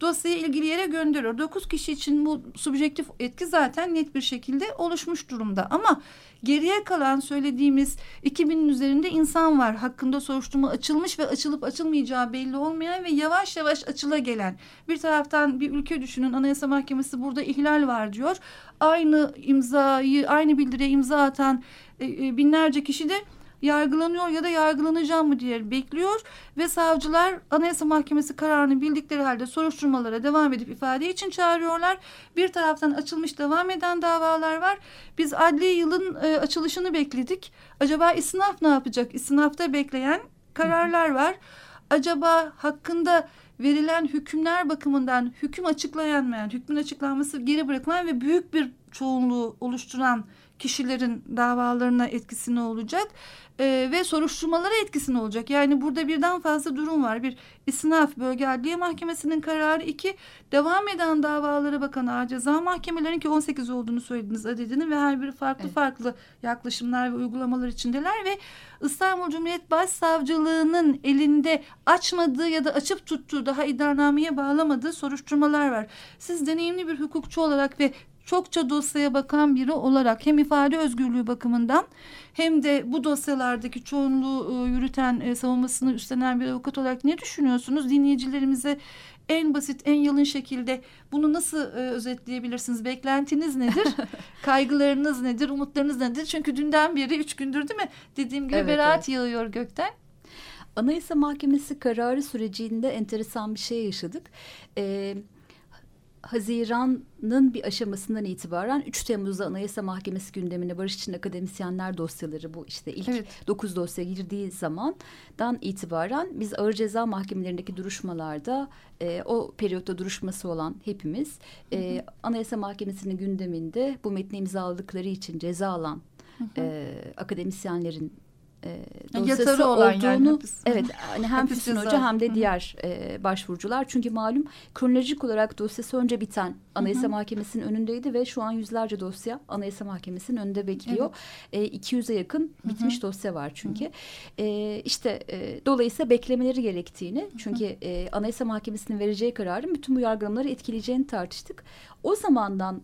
dosyayı ilgili yere gönderiyor. 9 kişi için bu subjektif etki zaten net bir şekilde oluşmuş durumda. Ama geriye kalan söylediğimiz 2000'in üzerinde insan var. Hakkında soruşturma açılmış ve açılıp açılmayacağı belli olmayan ve yavaş yavaş açıla gelen. Bir taraftan bir ülke düşünün Anayasa Mahkemesi burada ihlal var diyor. Aynı imzayı, aynı bildiriye imza atan e, e, binlerce kişi de yargılanıyor ya da yargılanacağım mı diye bekliyor ve savcılar Anayasa Mahkemesi kararını bildikleri halde soruşturmalara devam edip ifade için çağırıyorlar. Bir taraftan açılmış devam eden davalar var. Biz adli yılın e, açılışını bekledik. Acaba istinaf ne yapacak? İstinafta bekleyen kararlar var. Acaba hakkında verilen hükümler bakımından hüküm açıklayanmayan, hükmün açıklanması geri bırakılan ve büyük bir çoğunluğu oluşturan kişilerin davalarına etkisi ne olacak Ee, ve soruşturmalara etkisi ne olacak? Yani burada birden fazla durum var. Bir istinaf bölge adliye mahkemesinin kararı iki devam eden davalara bakan ağır ceza mahkemelerinin ki 18 olduğunu söylediniz adedinin ve her biri farklı Evet. farklı yaklaşımlar ve uygulamalar içindeler ve İstanbul Cumhuriyet Başsavcılığı'nın elinde açmadığı ya da açıp tuttuğu daha iddianameye bağlamadığı soruşturmalar var. Siz deneyimli bir hukukçu olarak ve çokça dosyaya bakan biri olarak hem ifade özgürlüğü bakımından hem de bu dosyalardaki çoğunluğu e, yürüten e, savunmasını üstlenen bir avukat olarak ne düşünüyorsunuz? Dinleyicilerimize en basit, en yalın şekilde bunu nasıl e, özetleyebilirsiniz? Beklentiniz nedir? [laughs] Kaygılarınız nedir? Umutlarınız nedir? Çünkü dünden beri üç gündür değil mi? Dediğim gibi Evet, beraat yağıyor gökten. Anayasa Mahkemesi kararı sürecinde enteresan bir şey yaşadık. Ee, Haziran'ın bir aşamasından itibaren 3 Temmuz'da Anayasa Mahkemesi gündemine barış için akademisyenler dosyaları bu işte ilk Evet. 9 dosya girdiği zamandan itibaren biz ağır ceza mahkemelerindeki duruşmalarda e, o periyotta duruşması olan hepimiz e, Anayasa Mahkemesi'nin gündeminde bu metni imzaladıkları için ceza alan e, akademisyenlerin e, Yani dosyası olan yani olduğunu hapis. [laughs] evet hani hem Hapis Füsun Hoca hem de diğer e, başvurucular çünkü malum kronolojik olarak dosyası önce biten Anayasa Mahkemesi'nin önündeydi ve şu an yüzlerce dosya Anayasa Mahkemesi'nin önünde bekliyor. E, 200'e yakın bitmiş dosya var çünkü. E, işte e, dolayısıyla beklemeleri gerektiğini çünkü e, Anayasa Mahkemesi'nin vereceği kararın bütün bu yargılamaları etkileyeceğini tartıştık. O zamandan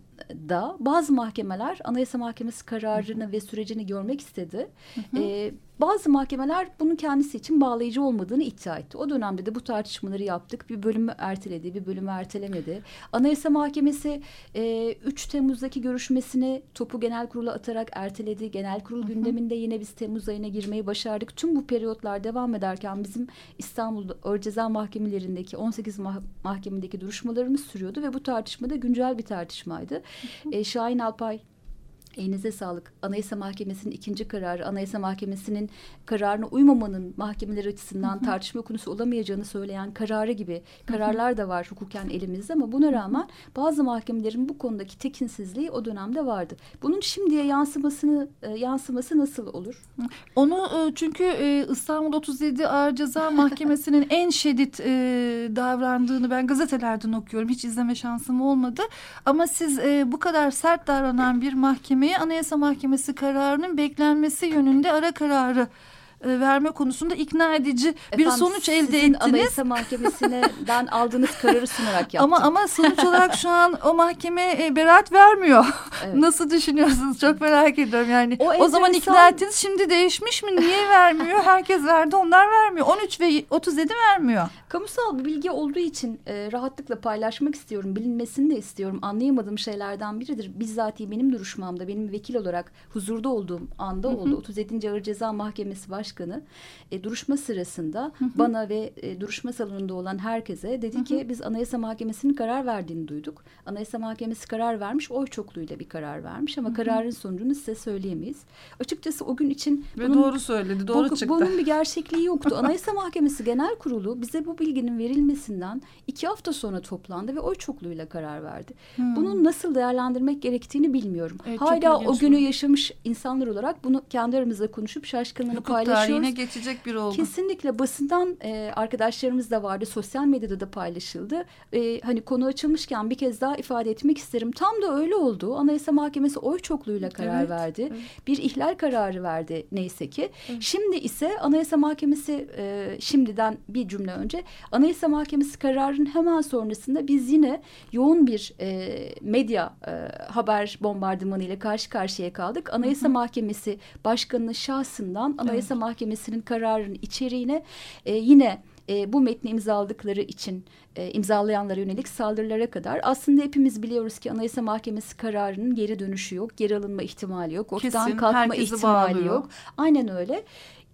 da bazı mahkemeler Anayasa Mahkemesi kararını ve sürecini görmek istedi. E, bazı mahkemeler bunun kendisi için bağlayıcı olmadığını iddia etti. O dönemde de bu tartışmaları yaptık. Bir bölümü erteledi, bir bölümü ertelemedi. Anayasa Mahkemesi e, 3 Temmuz'daki görüşmesini topu genel kurula atarak erteledi. Genel kurul gündeminde yine biz Temmuz ayına girmeyi başardık. Tüm bu periyotlar devam ederken bizim İstanbul'da Ağır Ceza Mahkemelerindeki 18 mah- mahkemedeki duruşmalarımız sürüyordu ve bu tartışmada güncel bir tartışmaydı. E, Şahin Alpay Elinize sağlık. Anayasa Mahkemesi'nin ikinci kararı, Anayasa Mahkemesi'nin kararına uymamanın mahkemeler açısından tartışma konusu olamayacağını söyleyen kararı gibi kararlar da var hukuken elimizde ama buna rağmen bazı mahkemelerin bu konudaki tekinsizliği o dönemde vardı. Bunun şimdiye yansımasını e, yansıması nasıl olur? Onu e, çünkü e, İstanbul 37 Ağır Ceza [laughs] Mahkemesi'nin en şiddet e, davrandığını ben gazetelerden okuyorum. Hiç izleme şansım olmadı. Ama siz e, bu kadar sert davranan bir mahkemeye Anayasa Mahkemesi kararının beklenmesi yönünde ara kararı e, verme konusunda ikna edici bir Efendim, sonuç elde sizin ettiniz. Anayasa Mahkemesi'nden [laughs] aldığınız kararı sunarak yaptım. Ama ama sonuç olarak şu an o mahkeme e, beraat vermiyor. Evet. [laughs] Nasıl düşünüyorsunuz? Çok merak ediyorum yani. O O, zaman ikna ettiniz. Şimdi değişmiş mi? Niye vermiyor? [laughs] Herkes verdi, onlar vermiyor. 13 ve 37 vermiyor. Kamusal bir bilgi olduğu için e, rahatlıkla paylaşmak istiyorum. Bilinmesini de istiyorum. Anlayamadığım şeylerden biridir. Bizzatihi benim duruşmamda, benim vekil olarak huzurda olduğum anda oldu. 37. Ağır Ceza Mahkemesi Başkanı e, duruşma sırasında bana ve e, duruşma salonunda olan herkese dedi ki biz Anayasa Mahkemesi'nin karar verdiğini duyduk. Anayasa Mahkemesi karar vermiş, oy çokluğuyla bir karar vermiş ama kararın sonucunu size söyleyemeyiz. Açıkçası o gün için Ve bunun- doğru söyledi, bu- Bunun bir gerçekliği yoktu. [laughs] Anayasa Mahkemesi Genel Kurulu bize bu bilginin verilmesinden iki hafta sonra toplandı ve oy çokluğuyla karar verdi. Bunun nasıl değerlendirmek gerektiğini bilmiyorum. Evet, Hala o günü yaşamış insanlar olarak bunu kendi aramızda konuşup şaşkınlığını Hukuk tarihine geçecek bir olgu. Kesinlikle basından e, arkadaşlarımız da vardı. Sosyal medyada da paylaşıldı. E, hani konu açılmışken bir kez daha ifade etmek isterim. Tam da öyle oldu. Anayasa Mahkemesi oy çokluğuyla karar Evet, verdi. Bir ihlal kararı verdi neyse ki. Şimdi ise Anayasa Mahkemesi e, şimdiden bir cümle önce Anayasa Mahkemesi kararının hemen sonrasında biz yine yoğun bir e, medya e, haber bombardımanı ile karşı karşıya kaldık. Anayasa Mahkemesi Başkanı'nın şahsından Anayasa Mahkemesi'nin kararının içeriğine e, yine e, bu metni imzaladıkları için e, imzalayanlara yönelik saldırılara kadar aslında hepimiz biliyoruz ki Anayasa Mahkemesi kararının geri dönüşü yok, geri alınma ihtimali yok, ortadan Kesin, kalkma ihtimali bağlıyor. yok. Aynen öyle.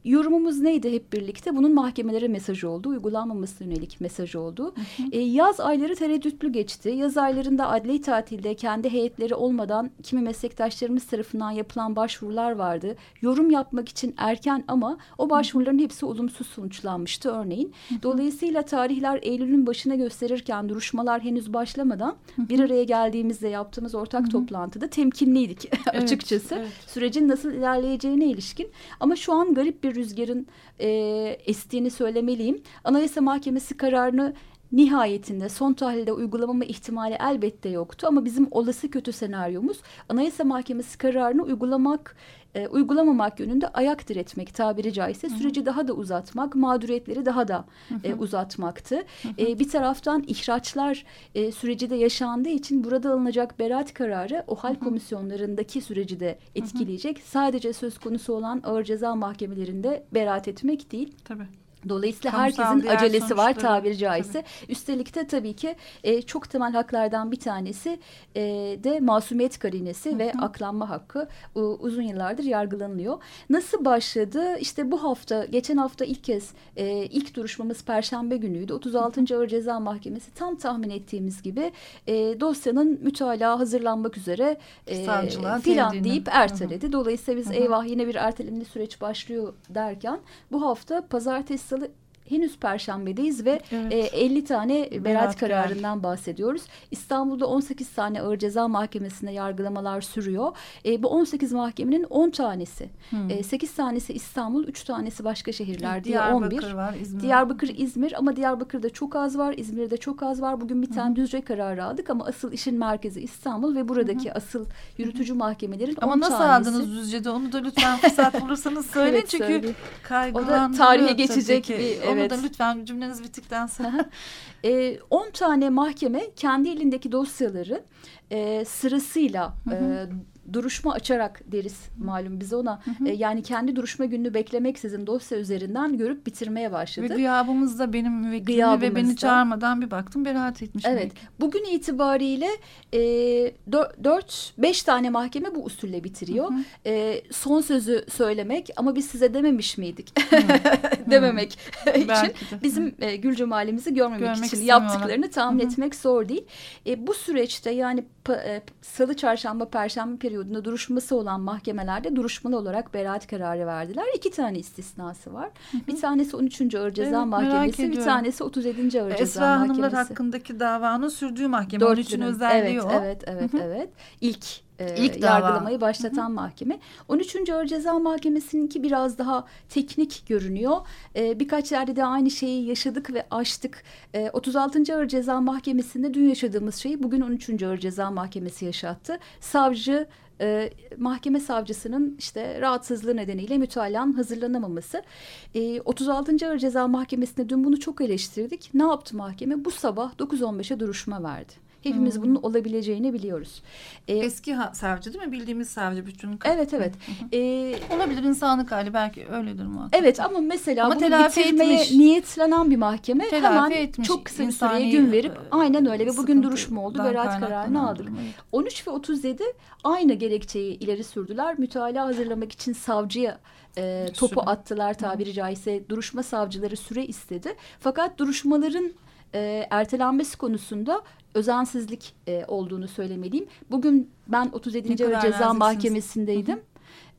Yorumumuz neydi hep birlikte? Bunun mahkemelere mesajı oldu, uygulanmaması yönelik mesajı oldu. E, yaz ayları tereddütlü geçti. Yaz aylarında adli tatilde kendi heyetleri olmadan kimi meslektaşlarımız tarafından yapılan başvurular vardı. Yorum yapmak için erken ama o başvuruların hepsi olumsuz sonuçlanmıştı örneğin. Dolayısıyla tarihler Eylül'ün başına gösterirken duruşmalar henüz başlamadan bir araya geldiğimizde yaptığımız ortak toplantıda temkinliydik Evet, [laughs] açıkçası. evet. Sürecin nasıl ilerleyeceğine ilişkin. Ama şu an garip bir rüzgarın e, estiğini söylemeliyim. Anayasa Mahkemesi kararını nihayetinde son tahlilde uygulamama ihtimali elbette yoktu ama bizim olası kötü senaryomuz Anayasa Mahkemesi kararını uygulamak e, uygulamamak yönünde ayak diretmek tabiri caizse süreci daha da uzatmak, mağduriyetleri daha da e, uzatmaktı. E, bir taraftan ihraçlar e, süreci de yaşandığı için burada alınacak beraat kararı o hal komisyonlarındaki süreci de etkileyecek. Sadece söz konusu olan ağır ceza mahkemelerinde beraat etmek değil. Tabii. Dolayısıyla Kamusal herkesin acelesi var tabiri caizse. Üstelik de tabii ki e, çok temel haklardan bir tanesi e, de masumiyet karinesi ve aklanma hakkı e, uzun yıllardır yargılanıyor. Nasıl başladı? İşte bu hafta, geçen hafta ilk kez e, ilk duruşmamız Perşembe günüydü. 36. Ağır Ceza Mahkemesi tam tahmin ettiğimiz gibi e, dosyanın mütalaa hazırlanmak üzere e, Savcılığa filan tevdiğini. deyip erteledi. Dolayısıyla biz eyvah yine bir ertelemeli süreç başlıyor derken bu hafta pazartesi salı henüz perşembedeyiz ve Evet. e, 50 tane beraat, Beraat kararından bahsediyoruz. İstanbul'da 18 tane ağır ceza mahkemesinde yargılamalar sürüyor. E, bu 18 mahkemenin 10 tanesi. E, 8 tanesi İstanbul, 3 tanesi başka şehirler diye 11. Diyarbakır var, İzmir. Diyarbakır, İzmir ama Diyarbakır'da çok az var, İzmir'de çok az var. Bugün bir tane düzce kararı aldık ama asıl işin merkezi İstanbul ve buradaki asıl yürütücü mahkemelerin Ama 10 nasıl tanesi. aldınız Düzce'de onu da lütfen fırsat bulursanız [laughs] söyleyin Evet, çünkü kaygılandırıyor. tarihe geçecek tabii ki. Evet. lütfen cümleniz bittikten sonra. [laughs] E, 10 tane mahkeme kendi elindeki dosyaları e, sırasıyla e, duruşma açarak deriz malum biz ona. E, yani kendi duruşma gününü beklemeksizin dosya üzerinden görüp bitirmeye ve başladı. gıyabımızda benim müvekkilim ve beni çağırmadan bir baktım beraat etmiş. Evet. müvekkil. Bugün itibariyle e, 4-5 tane mahkeme bu usulle bitiriyor. E, son sözü söylemek ama biz size dememiş miydik? [laughs] dememek için Belki de. bizim e, gül cemalimizi görmemek Görmek için yaptıklarını tahmin etmek zor değil. E, bu süreçte yani pa- e, salı, çarşamba, perşembe periyodunda duruşması olan mahkemelerde duruşmalı olarak beraat kararı verdiler. İki tane istisnası var. Bir tanesi 13. Ağır Ceza Evet, Mahkemesi, bir tanesi 37. Ağır Ceza Esra Hanımlar Mahkemesi. hakkındaki davanın sürdüğü mahkeme. İçin Dörtlünün. özelliği evet, o. Evet, evet, evet. İlk, e, İlk dava. yargılamayı başlatan mahkeme. 13. Ağır Ceza Mahkemesi'ninki biraz daha teknik görünüyor. E, birkaç yerde de aynı şeyi yaşadık ve aştık. E, 36. Ağır Ceza Mahkemesi'nde dün yaşadığımız şeyi bugün 13. Ağır Ceza Mahkemesi yaşattı. Savcı e, mahkeme savcısının işte rahatsızlığı nedeniyle mütalan hazırlanamaması. E, 36. Ağır Ceza Mahkemesi'nde dün bunu çok eleştirdik. Ne yaptı mahkeme? Bu sabah 9.15'e duruşma verdi. Hepimiz bunun olabileceğini biliyoruz. E, Eski ha- savcı değil mi? Bildiğimiz savcı bütün. evet evet. E, Olabilir insanlık hali belki öyledir muhakkak. Evet ama mesela Ama bunu telafi bitirmeye etmiş. niyetlenen bir mahkeme Telafi hemen etmiş. çok kısa bir süreye gün verip e, aynen öyle ve bugün duruşma oldu. Beraat kararını aldık. evet. 13 ve 37 aynı gerekçeyi ileri sürdüler. Mütalaa hazırlamak için savcıya e, topu Süre. attılar tabiri caizse. Duruşma savcıları süre istedi. Fakat duruşmaların e, ertelenmesi konusunda özensizlik e, olduğunu söylemeliyim. Bugün ben 37. Ne kadar Ağır Ceza. Mahkemesi'ndeydim.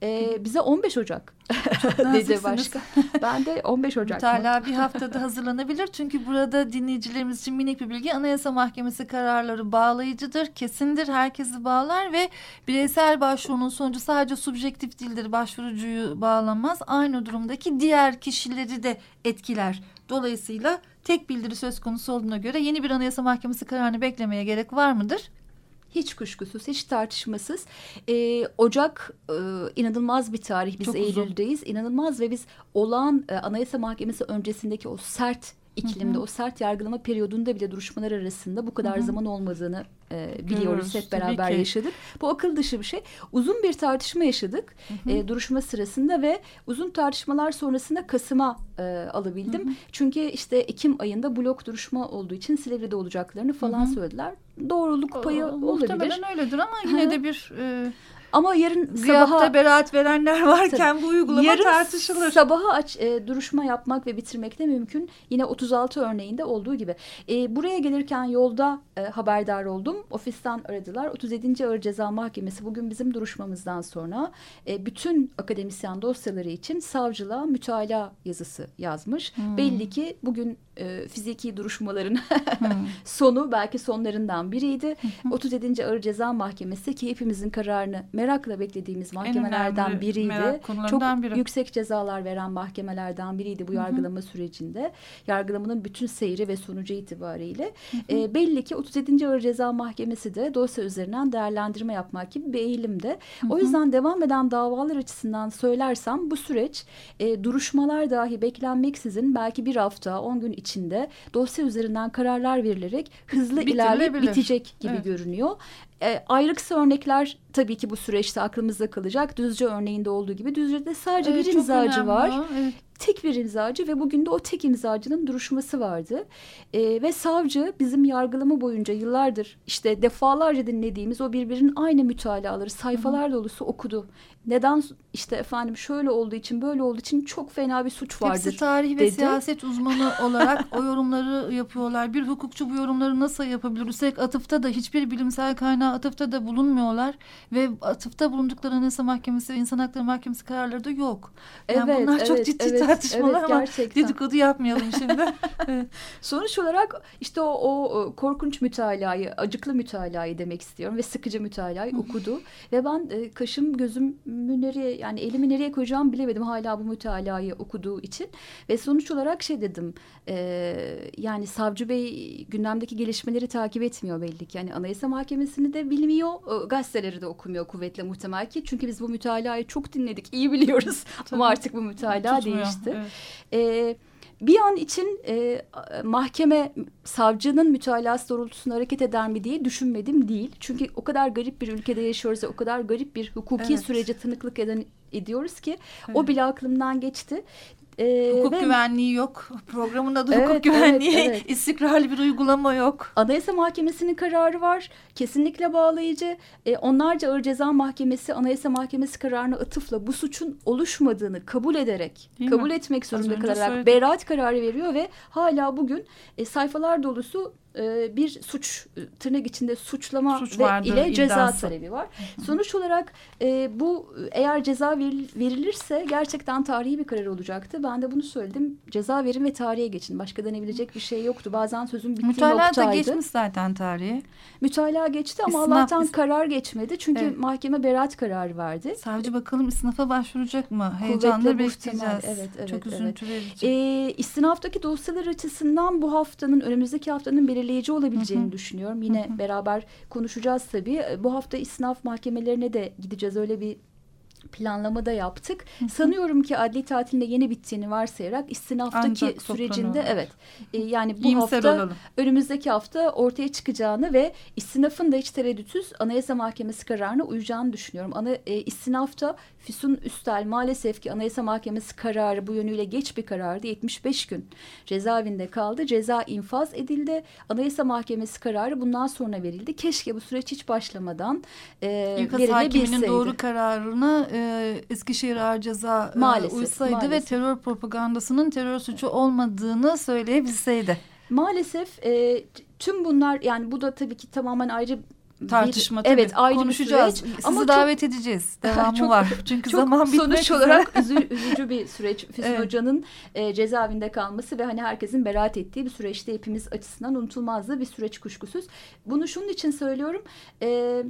E, bize 15 Ocak [laughs] dedi başka. Ben de 15 Ocak. Mütalaa bir haftada hazırlanabilir. Çünkü burada dinleyicilerimiz için minik bir bilgi. Anayasa Mahkemesi kararları bağlayıcıdır, kesindir, herkesi bağlar ve bireysel başvurunun sonucu sadece subjektif değildir. Başvurucuyu bağlamaz. Aynı durumdaki diğer kişileri de etkiler. Dolayısıyla tek bildiri söz konusu olduğuna göre yeni bir Anayasa Mahkemesi kararını beklemeye gerek var mıdır? Hiç kuşkusuz, hiç tartışmasız. Ee, Ocak e, inanılmaz bir tarih. Biz Çok uzun. Eylül'deyiz. İnanılmaz ve biz olağan e, Anayasa Mahkemesi öncesindeki o sert iklimde o sert yargılama periyodunda bile duruşmalar arasında bu kadar zaman olmadığını e, biliyoruz. Görüyoruz, Hep beraber yaşadık. Bu akıl dışı bir şey. Uzun bir tartışma yaşadık e, duruşma sırasında ve uzun tartışmalar sonrasında Kasım'a e, alabildim. Çünkü işte Ekim ayında blok duruşma olduğu için Silivri'de olacaklarını falan söylediler. Doğruluk payı O- olabilir. Muhtemelen öyledir ama yine de bir e, Ama yarın gıyapta sabaha beraat verenler varken bu uygulama Yarın tartışılır. Sabaha aç, e, duruşma yapmak ve bitirmek de mümkün. Yine 36 örneğinde olduğu gibi. E, buraya gelirken yolda e, haberdar oldum. Ofisten aradılar. 37. Ağır Ceza Mahkemesi bugün bizim duruşmamızdan sonra e, bütün akademisyen dosyaları için savcılığa mütalaa yazısı yazmış. Hmm. Belli ki bugün e, fiziki duruşmaların [laughs] sonu belki sonlarından biriydi. 37. Ağır Ceza Mahkemesi ki hepimizin kararını merakla beklediğimiz mahkemelerden önemli biriydi. Çok biri. yüksek cezalar veren mahkemelerden biriydi bu yargılama sürecinde. Yargılamanın bütün seyri ve sonucu itibariyle. E, belli ki 37. Ağır Ceza Mahkemesi de dosya üzerinden değerlendirme yapmak gibi bir eğilimde. O yüzden devam eden davalar açısından söylersem bu süreç e, duruşmalar dahi beklenmeksizin belki bir hafta, 10 gün içinde dosya üzerinden kararlar verilerek hızlı ilerleyip bitecek gibi Evet. görünüyor. E, ayrıksı örnekler tabii ki bu süreçte aklımızda kalacak. Düzce örneğinde olduğu gibi Düzce'de sadece Evet, bir imzacı önemli var. evet. Tek bir imzacı ve bugün de o tek imzacının duruşması vardı. E, ve savcı bizim yargılama boyunca yıllardır işte defalarca dinlediğimiz o birbirinin aynı mütalaları sayfalar dolusu okudu. Neden işte efendim şöyle olduğu için böyle olduğu için çok fena bir suç vardır. Hepsi tarih ve dedi. siyaset uzmanı [laughs] olarak o yorumları yapıyorlar. Bir hukukçu bu yorumları nasıl yapabilir? Üstelik atıfta da hiçbir bilimsel kaynağı atıfta da bulunmuyorlar. Ve atıfta bulundukları Anayasa Mahkemesi ve İnsan Hakları Mahkemesi kararları da yok. Yani Evet, bunlar çok evet, ciddi evet, tartışmalar evet, ama gerçekten. dedikodu yapmayalım şimdi. [laughs] Sonuç olarak işte o, o korkunç mütalayı, acıklı mütalayı demek istiyorum ve sıkıcı mütalayı okudu. ve ben e, kaşım gözümü nereye yani elimi nereye koyacağımı bilemedim hala bu mütalayı okuduğu için. Ve sonuç olarak şey dedim e, yani Savcı Bey gündemdeki gelişmeleri takip etmiyor belli ki. Yani Anayasa Mahkemesi'ni de bilmiyor, e, gazeteleri de okumuyor kuvvetle muhtemel ki. Çünkü biz bu mütalayı çok dinledik, iyi biliyoruz. [laughs] Ama artık bu mütalaa Tutmuyor, değişti. evet. Ee, bir an için e, mahkeme savcının mütalası doğrultusunda hareket eder mi diye düşünmedim değil. Çünkü o kadar garip bir ülkede yaşıyoruz ve o kadar garip bir hukuki Evet. sürece tanıklık eden ediyoruz ki Evet. o bile aklımdan geçti. Ee, Hukuk ve güvenliği yok. Programın adı Evet, hukuk güvenliği. evet, evet. [laughs] İstikrarlı bir uygulama yok. Anayasa Mahkemesi'nin kararı var. Kesinlikle bağlayıcı. E, onlarca Ağır Ceza Mahkemesi Anayasa Mahkemesi kararına atıfla bu suçun oluşmadığını kabul ederek, Değil kabul mi? etmek zorunda kalarak söyledim. beraat kararı veriyor ve hala bugün e, sayfalar dolusu e, bir suç e, tırnak içinde suçlama Suç ve vardır ile ceza iddiası. talebi var. Sonuç olarak e, bu eğer ceza veril- verilirse gerçekten tarihi bir karar olacaktı. Ben de bunu söyledim. Ceza verin ve tarihe geçin. Başka denebilecek bir şey yoktu. Bazen sözün bittiği Mütalaa da noktaydı. geçmiş zaten tarihi. Mütalaa geçti ama İstinaf- Allah'tan is- karar geçmedi. Çünkü Evet. mahkeme beraat kararı verdi. Savcı bakalım isnafa başvuracak mı? Heyecanla bekleyeceğiz. Evet, evet, Çok evet. üzüntü verici. Ee, istinaftaki dosyalar açısından bu haftanın önümüzdeki haftanın belirleyici olabileceğini düşünüyorum. Yine beraber konuşacağız tabii. Bu hafta istinaf mahkemelerine de gideceğiz. Öyle bir planlama da yaptık. Sanıyorum ki adli tatilinde yeni bittiğini varsayarak istinaftaki Ancak sürecinde evet e, yani bu İyimser hafta olalım. önümüzdeki hafta ortaya çıkacağını ve istinafın da hiç tereddütsüz Anayasa Mahkemesi kararına uyacağını düşünüyorum. Ana, e, istinafta Füsun Üstel maalesef ki Anayasa Mahkemesi kararı bu yönüyle geç bir karardı. 75 gün cezaevinde kaldı. Ceza infaz edildi. Anayasa Mahkemesi kararı bundan sonra verildi. Keşke bu süreç hiç başlamadan e, hakiminin verilebilseydi. doğru kararına e, Eskişehir Ağır Ceza e, Maalesef, uysaydı ve maalesef. terör propagandasının terör suçu olmadığını söyleyebilseydi. Maalesef e, tüm bunlar yani bu da tabii ki tamamen ayrı bir- Tartışma tabii. evet ayrı Konuşacağız. bir süreç. Sizi Ama çok- davet edeceğiz. [laughs] Devamı Çok- var. Çünkü çok zaman bitmek sonuç olarak [laughs] üzü- üzücü bir süreç. Füsun Evet. Hoca'nın e, cezaevinde kalması ve hani herkesin beraat ettiği bir süreçte hepimiz açısından unutulmazdı bir süreç kuşkusuz. Bunu şunun için söylüyorum. E,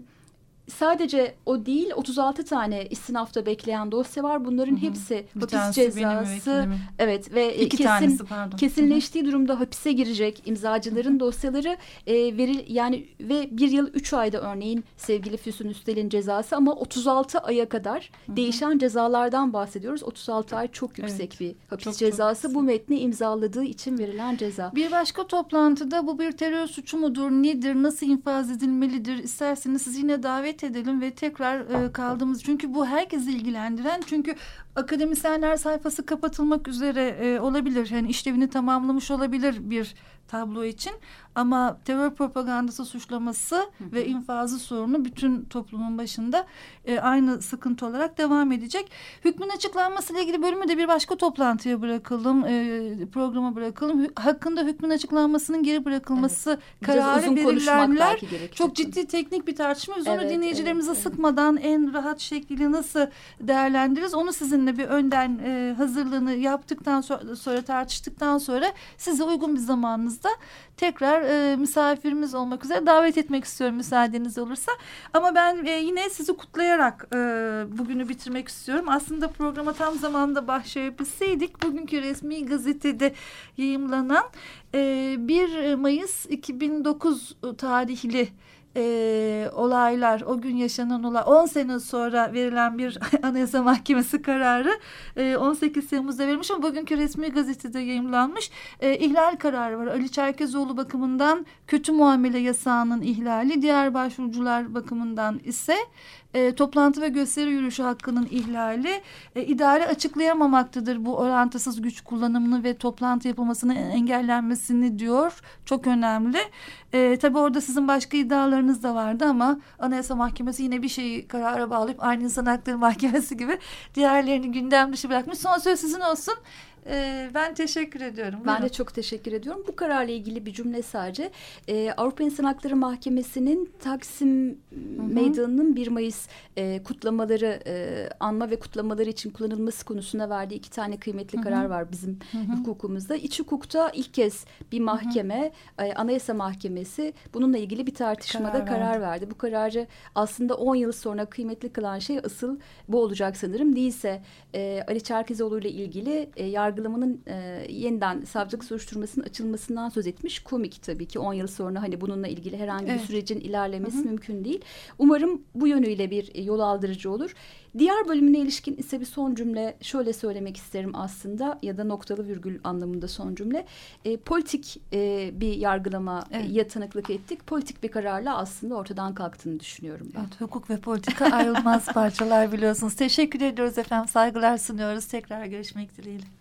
sadece o değil 36 tane istinafta bekleyen dosya var. Bunların hepsi Bir hapis cezası. Evet ve İki kesin tanesi pardon. kesinleştiği durumda hapise girecek imzacıların dosyaları e, veril yani ve bir yıl üç ayda örneğin sevgili Füsun Üstel'in cezası ama 36 aya kadar değişen cezalardan bahsediyoruz. 36 ay çok yüksek bir hapis Çok, çok cezası. Bu metni imzaladığı için verilen ceza. Bir başka toplantıda bu bir terör suçu mudur, nedir, nasıl infaz edilmelidir isterseniz sizi yine davet edelim ve tekrar e, kaldığımız çünkü bu herkesi ilgilendiren çünkü akademisyenler sayfası kapatılmak üzere e, olabilir yani işlevini tamamlamış olabilir bir tablo için ama terör propagandası suçlaması ve infazı sorunu bütün toplumun başında e, aynı sıkıntı olarak devam edecek. Hükmün açıklanmasıyla ilgili bölümü de bir başka toplantıya bırakalım, e, programa bırakalım. Hü- hakkında hükmün açıklanmasının geri bırakılması Biraz kararı gerekecek. çok ciddi teknik bir tartışma. Biz onu Evet, dinleyicilerimize evet, evet. sıkmadan en rahat şekliyle nasıl değerlendiririz onu sizinle bir önden e, hazırlığını yaptıktan sonra, sonra tartıştıktan sonra size uygun bir zamanınızda tekrar e, misafirimiz olmak üzere davet etmek istiyorum müsaadeniz olursa. Ama ben e, yine sizi kutlayarak e, bugünü bitirmek istiyorum. Aslında programa tam zamanında başlayabilseydik bugünkü resmi gazetede yayımlanan e, 1 Mayıs 2009 tarihli e, olaylar, o gün yaşanan olay 10 sene sonra verilen bir [laughs] Anayasa Mahkemesi kararı e, 18 Temmuz'da verilmiş ama bugünkü resmi gazetede yayımlanmış. E, ihlal kararı var. Ali Çerkezoğlu bakımından kötü muamele yasağının ihlali, diğer başvurucular bakımından ise e, toplantı ve gösteri yürüyüşü hakkının ihlali e, idare açıklayamamaktadır bu orantısız güç kullanımını ve toplantı yapılmasının engellenmesini diyor. Çok önemli. E, tabii orada sizin başka iddialarınız da vardı ama Anayasa Mahkemesi yine bir şeyi karara bağlayıp aynı İnsan Hakları [laughs] Mahkemesi gibi diğerlerini gündem dışı bırakmış. Son söz sizin olsun. E, ben teşekkür ediyorum. Ben Buyurun. de çok teşekkür ediyorum. Bu kararla ilgili bir cümle sadece. Ee, Avrupa İnsan Hakları Mahkemesi'nin Taksim Meydanı'nın 1 Mayıs e, kutlamaları, e, anma ve kutlamaları için kullanılması konusunda verdiği iki tane kıymetli karar var bizim hukukumuzda. İç hukukta ilk kez bir mahkeme, e, Anayasa Mahkemesi bununla ilgili bir tartışmada Karar karar, verdi. verdi. Bu kararı aslında 10 yıl sonra kıymetli kılan şey asıl bu olacak sanırım. Değilse e, Ali Çerkezoğlu ile ilgili e, yargılamanın e, yeniden savcılık soruşturmasının açılmasından söz etmiş. Komik tabii ki 10 yıl sonra hani bununla ilgili herhangi Evet. bir sürecin ilerlemesi mümkün değil. Umarım bu yönüyle bir yol aldırıcı olur. Diğer bölümüne ilişkin ise bir son cümle şöyle söylemek isterim aslında ya da noktalı virgül anlamında son cümle. E, politik e, bir yargılama Evet. ya tanıklık ettik. Politik bir kararla aslında ortadan kalktığını düşünüyorum ben. Evet, hukuk ve politika ayrılmaz [laughs] parçalar biliyorsunuz. Teşekkür ediyoruz efendim. Saygılar sunuyoruz. Tekrar görüşmek dileğiyle.